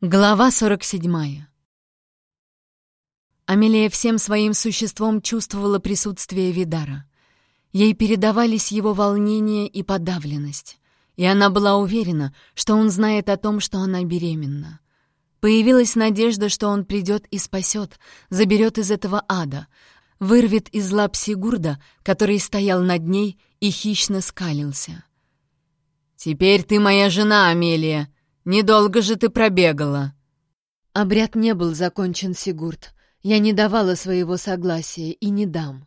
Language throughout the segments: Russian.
Глава 47. Амелия всем своим существом чувствовала присутствие Видара. Ей передавались его волнение и подавленность, и она была уверена, что он знает о том, что она беременна. Появилась надежда, что он придет и спасет, заберет из этого ада, вырвет из лап Сигурда, который стоял над ней и хищно скалился. «Теперь ты моя жена, Амелия!» Недолго же ты пробегала!» Обряд не был закончен, Сигурд. Я не давала своего согласия и не дам.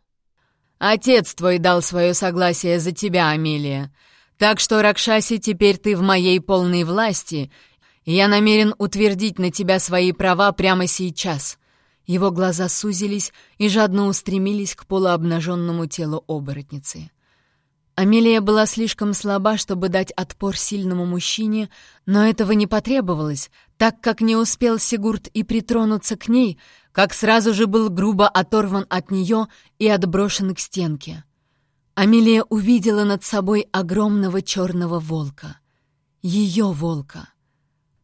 «Отец твой дал свое согласие за тебя, Амелия. Так что, Ракшаси, теперь ты в моей полной власти, и я намерен утвердить на тебя свои права прямо сейчас». Его глаза сузились и жадно устремились к полуобнаженному телу оборотницы. Амелия была слишком слаба, чтобы дать отпор сильному мужчине, но этого не потребовалось, так как не успел Сигурд и притронуться к ней, как сразу же был грубо оторван от нее и отброшен к стенке. Амелия увидела над собой огромного черного волка. Ее волка.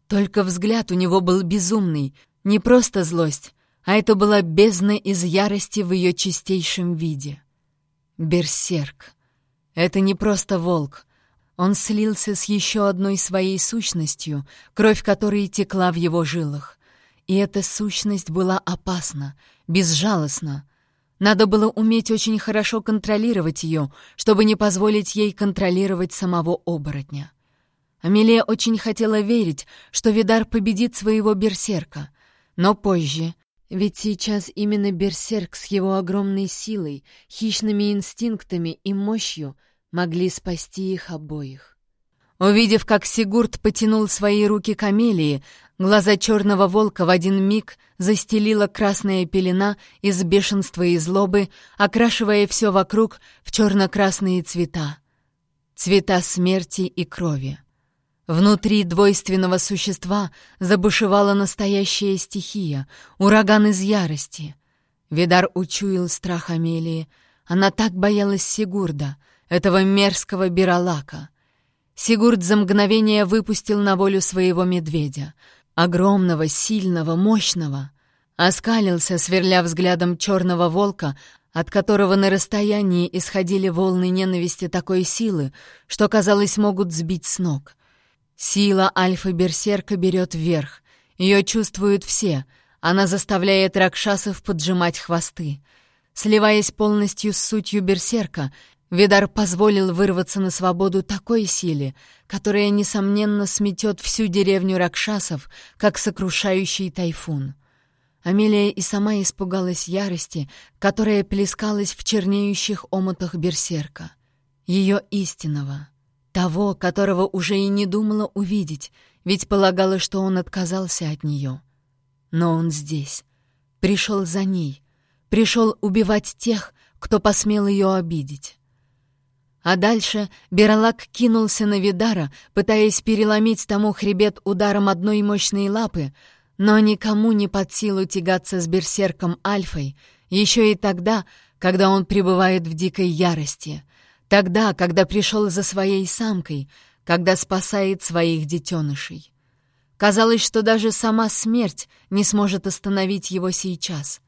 Только взгляд у него был безумный, не просто злость, а это была бездна из ярости в ее чистейшем виде. Берсерк. Это не просто волк. Он слился с еще одной своей сущностью, кровь которой текла в его жилах. И эта сущность была опасна, безжалостна. Надо было уметь очень хорошо контролировать ее, чтобы не позволить ей контролировать самого оборотня. Амелия очень хотела верить, что Видар победит своего берсерка, но позже, ведь сейчас именно берсерк с его огромной силой, хищными инстинктами и мощью могли спасти их обоих. Увидев, как Сигурд потянул свои руки к Амелии, глаза черного волка в один миг застелила красная пелена из бешенства и злобы, окрашивая все вокруг в черно-красные цвета. Цвета смерти и крови. Внутри двойственного существа забушевала настоящая стихия, ураган из ярости. Видар учуял страх Амелии. Она так боялась Сигурда — этого мерзкого биролака. Сигурд за мгновение выпустил на волю своего медведя. Огромного, сильного, мощного. Оскалился, сверля взглядом черного волка, от которого на расстоянии исходили волны ненависти такой силы, что, казалось, могут сбить с ног. Сила Альфа-Берсерка берет вверх. Ее чувствуют все. Она заставляет ракшасов поджимать хвосты. Сливаясь полностью с сутью Берсерка, Видар позволил вырваться на свободу такой силе, которая, несомненно, сметет всю деревню Ракшасов, как сокрушающий тайфун. Амелия и сама испугалась ярости, которая плескалась в чернеющих омутах берсерка. Ее истинного. Того, которого уже и не думала увидеть, ведь полагала, что он отказался от нее. Но он здесь. Пришел за ней. Пришел убивать тех, кто посмел ее обидеть. А дальше Бералак кинулся на Видара, пытаясь переломить тому хребет ударом одной мощной лапы, но никому не под силу тягаться с берсерком Альфой, еще и тогда, когда он пребывает в дикой ярости, тогда, когда пришел за своей самкой, когда спасает своих детенышей. Казалось, что даже сама смерть не сможет остановить его сейчас.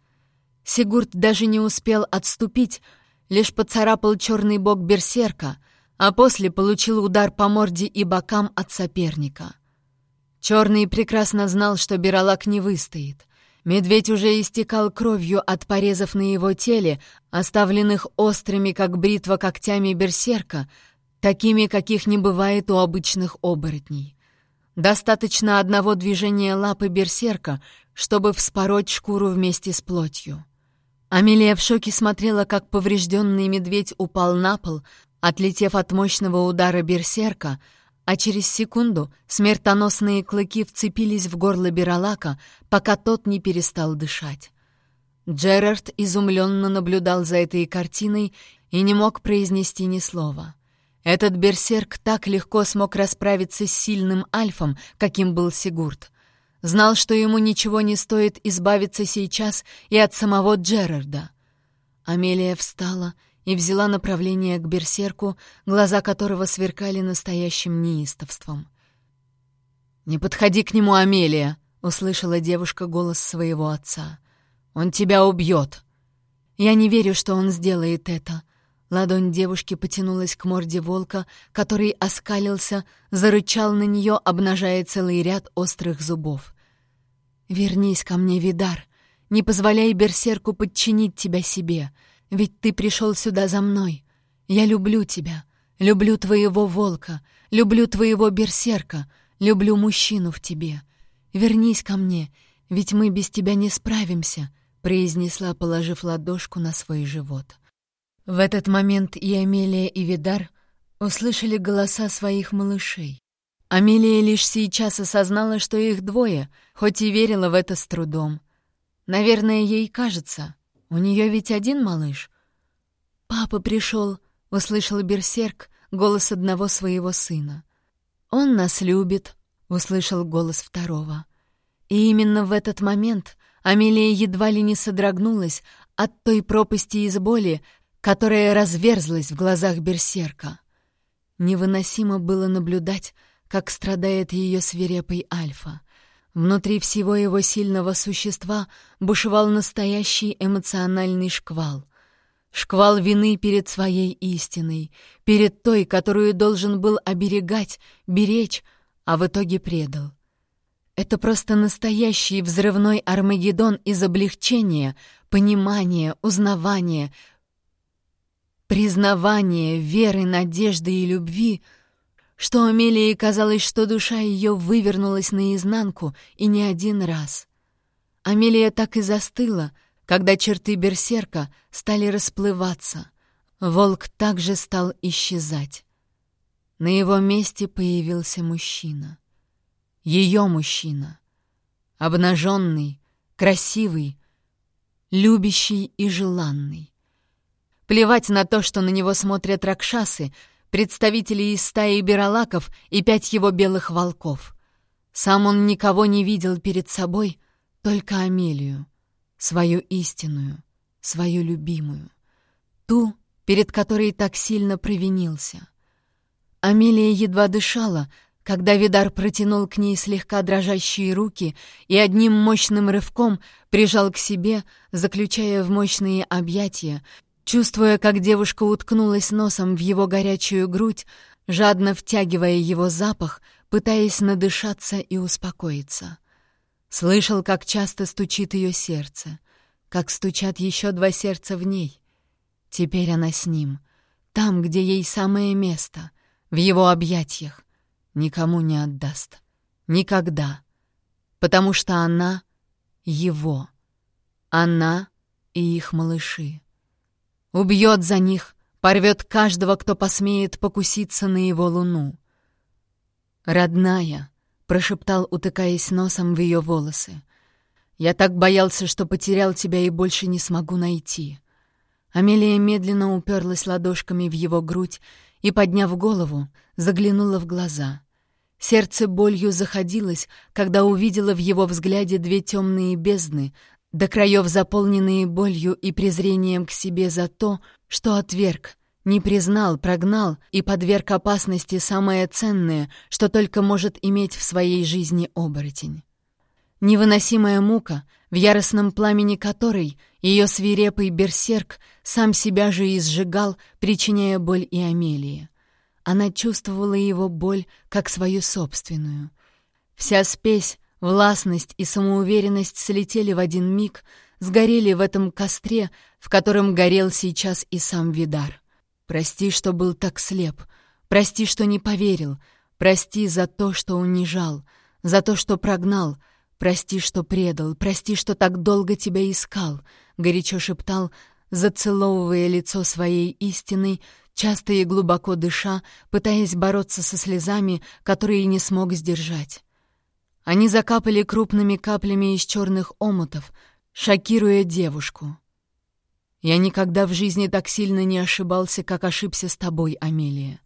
Сигурд даже не успел отступить, лишь поцарапал черный бок берсерка, а после получил удар по морде и бокам от соперника. Черный прекрасно знал, что Биралак не выстоит. Медведь уже истекал кровью от порезов на его теле, оставленных острыми, как бритва, когтями берсерка, такими, каких не бывает у обычных оборотней. Достаточно одного движения лапы берсерка, чтобы вспороть шкуру вместе с плотью. Амелия в шоке смотрела, как поврежденный медведь упал на пол, отлетев от мощного удара берсерка, а через секунду смертоносные клыки вцепились в горло Биралака, пока тот не перестал дышать. Джерард изумленно наблюдал за этой картиной и не мог произнести ни слова. Этот берсерк так легко смог расправиться с сильным альфом, каким был Сигурд — Знал, что ему ничего не стоит избавиться сейчас и от самого Джерарда. Амелия встала и взяла направление к берсерку, глаза которого сверкали настоящим неистовством. «Не подходи к нему, Амелия!» — услышала девушка голос своего отца. «Он тебя убьет!» «Я не верю, что он сделает это». Ладонь девушки потянулась к морде волка, который оскалился, зарычал на нее, обнажая целый ряд острых зубов. «Вернись ко мне, Видар. Не позволяй берсерку подчинить тебя себе, ведь ты пришел сюда за мной. Я люблю тебя, люблю твоего волка, люблю твоего берсерка, люблю мужчину в тебе. Вернись ко мне, ведь мы без тебя не справимся», — произнесла, положив ладошку на свой живот. В этот момент и Амелия, и Видар услышали голоса своих малышей. Амелия лишь сейчас осознала, что их двое, хоть и верила в это с трудом. Наверное, ей кажется, у нее ведь один малыш. «Папа пришел», — услышал Берсерк голос одного своего сына. «Он нас любит», — услышал голос второго. И именно в этот момент Амелия едва ли не содрогнулась от той пропасти из боли, которая разверзлась в глазах Берсерка. Невыносимо было наблюдать, как страдает ее свирепый Альфа. Внутри всего его сильного существа бушевал настоящий эмоциональный шквал. Шквал вины перед своей истиной, перед той, которую должен был оберегать, беречь, а в итоге предал. Это просто настоящий взрывной Армагеддон из облегчения, понимания, узнавания, признавания, веры, надежды и любви — что Амелии казалось, что душа ее вывернулась наизнанку и не один раз. Амелия так и застыла, когда черты берсерка стали расплываться. Волк также стал исчезать. На его месте появился мужчина. Ее мужчина. Обнаженный, красивый, любящий и желанный. Плевать на то, что на него смотрят ракшасы, представители из стаи биролаков и пять его белых волков. Сам он никого не видел перед собой, только Амелию, свою истинную, свою любимую, ту, перед которой так сильно провинился. Амелия едва дышала, когда Видар протянул к ней слегка дрожащие руки и одним мощным рывком прижал к себе, заключая в мощные объятия, Чувствуя, как девушка уткнулась носом в его горячую грудь, жадно втягивая его запах, пытаясь надышаться и успокоиться. Слышал, как часто стучит ее сердце, как стучат еще два сердца в ней. Теперь она с ним, там, где ей самое место, в его объятиях. Никому не отдаст. Никогда. Потому что она — его. Она и их малыши. Убьет за них, порвет каждого, кто посмеет покуситься на его луну. «Родная», — прошептал, утыкаясь носом в ее волосы, — «я так боялся, что потерял тебя и больше не смогу найти». Амелия медленно уперлась ладошками в его грудь и, подняв голову, заглянула в глаза. Сердце болью заходилось, когда увидела в его взгляде две темные бездны, до краев заполненные болью и презрением к себе за то, что отверг, не признал, прогнал и подверг опасности самое ценное, что только может иметь в своей жизни оборотень. Невыносимая мука, в яростном пламени которой ее свирепый берсерк сам себя же изжигал, причиняя боль и Амелии. Она чувствовала его боль как свою собственную. Вся спесь, Властность и самоуверенность слетели в один миг, сгорели в этом костре, в котором горел сейчас и сам Видар. Прости, что был так слеп. Прости, что не поверил. Прости за то, что унижал, за то, что прогнал. Прости, что предал. Прости, что так долго тебя искал, горячо шептал, зацеловывая лицо своей истиной, часто и глубоко дыша, пытаясь бороться со слезами, которые не смог сдержать. Они закапали крупными каплями из черных омутов, шокируя девушку. «Я никогда в жизни так сильно не ошибался, как ошибся с тобой, Амелия.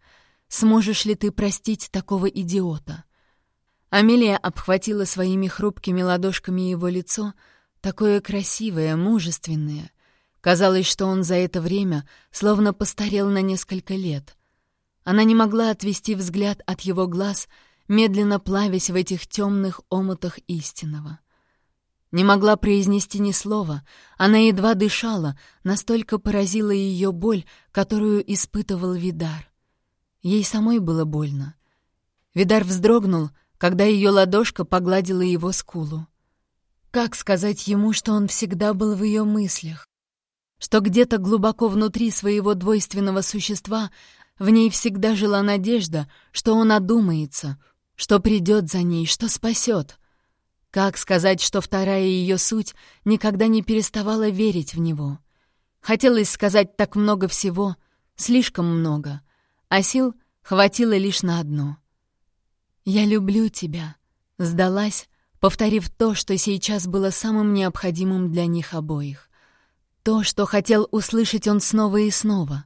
Сможешь ли ты простить такого идиота?» Амелия обхватила своими хрупкими ладошками его лицо, такое красивое, мужественное. Казалось, что он за это время словно постарел на несколько лет. Она не могла отвести взгляд от его глаз — медленно плавясь в этих темных омутах истинного. Не могла произнести ни слова, она едва дышала, настолько поразила ее боль, которую испытывал Видар. Ей самой было больно. Видар вздрогнул, когда ее ладошка погладила его скулу. Как сказать ему, что он всегда был в ее мыслях? Что где-то глубоко внутри своего двойственного существа в ней всегда жила надежда, что он одумается, что придет за ней, что спасет — как сказать, что вторая ее суть никогда не переставала верить в него? Хотелось сказать так много всего, слишком много, а сил хватило лишь на одно. «Я люблю тебя», — сдалась, повторив то, что сейчас было самым необходимым для них обоих. То, что хотел услышать он снова и снова.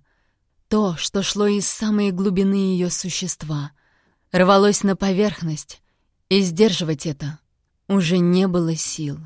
То, что шло из самой глубины ее существа. Рвалось на поверхность, и сдерживать это уже не было сил.